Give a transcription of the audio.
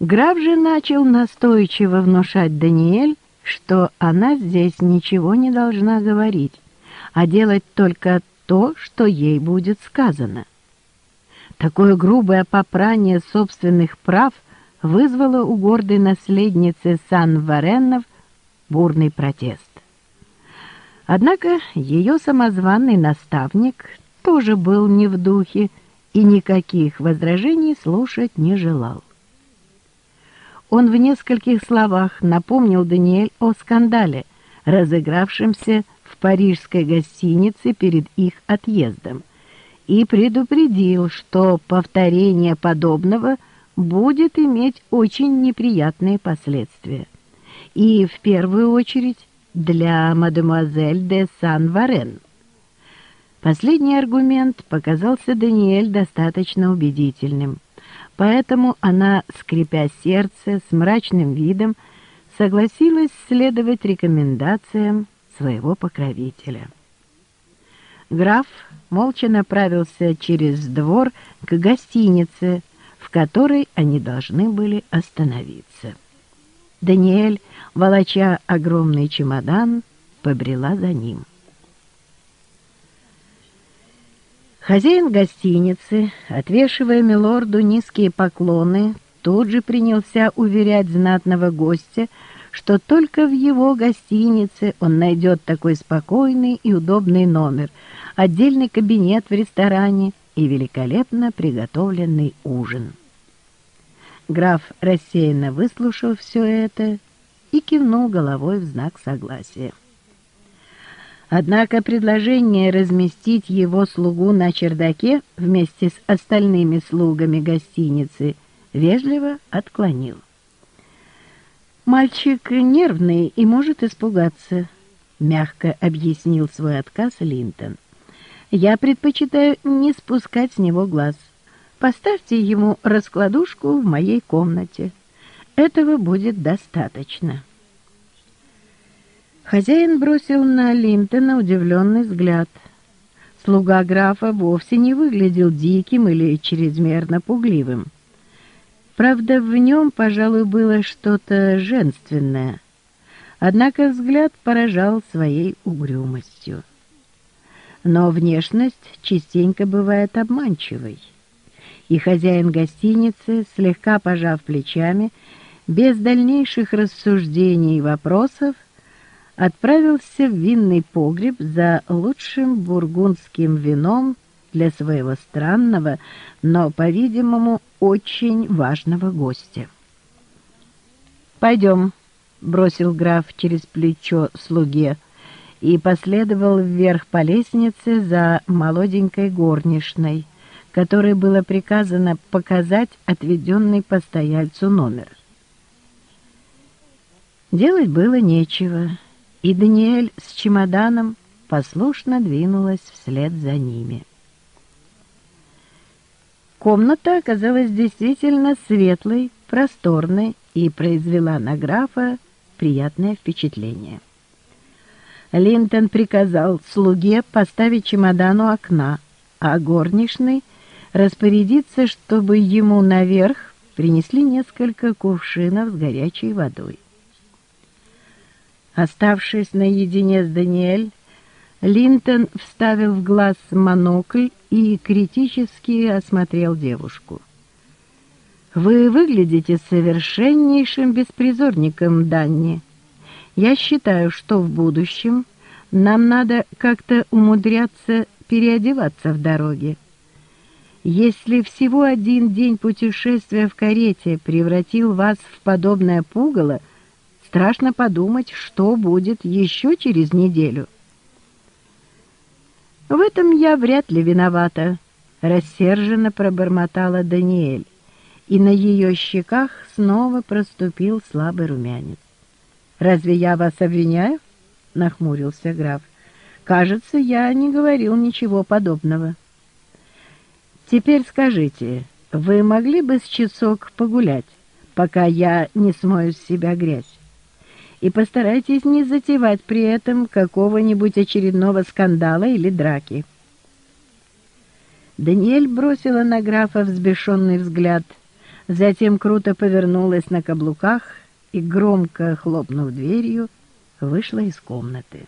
Граф же начал настойчиво внушать Даниэль, что она здесь ничего не должна говорить, а делать только то, что ей будет сказано. Такое грубое попрание собственных прав вызвало у гордой наследницы Сан-Вареннов бурный протест. Однако ее самозванный наставник тоже был не в духе и никаких возражений слушать не желал. Он в нескольких словах напомнил Даниэль о скандале, разыгравшемся в парижской гостинице перед их отъездом, и предупредил, что повторение подобного будет иметь очень неприятные последствия. И в первую очередь для мадемуазель де Сан-Варен. Последний аргумент показался Даниэль достаточно убедительным, поэтому она, скрипя сердце, с мрачным видом, согласилась следовать рекомендациям своего покровителя. Граф молча направился через двор к гостинице, в которой они должны были остановиться. Даниэль, волоча огромный чемодан, побрела за ним. Хозяин гостиницы, отвешивая милорду низкие поклоны, тут же принялся уверять знатного гостя, что только в его гостинице он найдет такой спокойный и удобный номер, отдельный кабинет в ресторане и великолепно приготовленный ужин. Граф рассеянно выслушал все это и кивнул головой в знак согласия. Однако предложение разместить его слугу на чердаке вместе с остальными слугами гостиницы вежливо отклонил. «Мальчик нервный и может испугаться», — мягко объяснил свой отказ Линтон. «Я предпочитаю не спускать с него глаз. Поставьте ему раскладушку в моей комнате. Этого будет достаточно». Хозяин бросил на Линтона удивленный взгляд. Слуга графа вовсе не выглядел диким или чрезмерно пугливым. Правда, в нем, пожалуй, было что-то женственное. Однако взгляд поражал своей угрюмостью. Но внешность частенько бывает обманчивой. И хозяин гостиницы, слегка пожав плечами, без дальнейших рассуждений и вопросов, отправился в винный погреб за лучшим бургундским вином для своего странного, но, по-видимому, очень важного гостя. «Пойдем», — бросил граф через плечо слуге и последовал вверх по лестнице за молоденькой горничной, которой было приказано показать отведенный постояльцу номер. Делать было нечего и Даниэль с чемоданом послушно двинулась вслед за ними. Комната оказалась действительно светлой, просторной и произвела на графа приятное впечатление. Линтон приказал слуге поставить чемодан у окна, а горничный распорядиться, чтобы ему наверх принесли несколько кувшинов с горячей водой. Оставшись наедине с Даниэль, Линтон вставил в глаз монокль и критически осмотрел девушку. «Вы выглядите совершеннейшим беспризорником, Данни. Я считаю, что в будущем нам надо как-то умудряться переодеваться в дороге. Если всего один день путешествия в карете превратил вас в подобное пугало, Страшно подумать, что будет еще через неделю. В этом я вряд ли виновата, рассерженно пробормотала Даниэль, и на ее щеках снова проступил слабый румянец. «Разве я вас обвиняю?» — нахмурился граф. «Кажется, я не говорил ничего подобного». «Теперь скажите, вы могли бы с часок погулять, пока я не смою с себя грязь?» И постарайтесь не затевать при этом какого-нибудь очередного скандала или драки. Даниэль бросила на графа взбешенный взгляд, затем круто повернулась на каблуках и, громко хлопнув дверью, вышла из комнаты.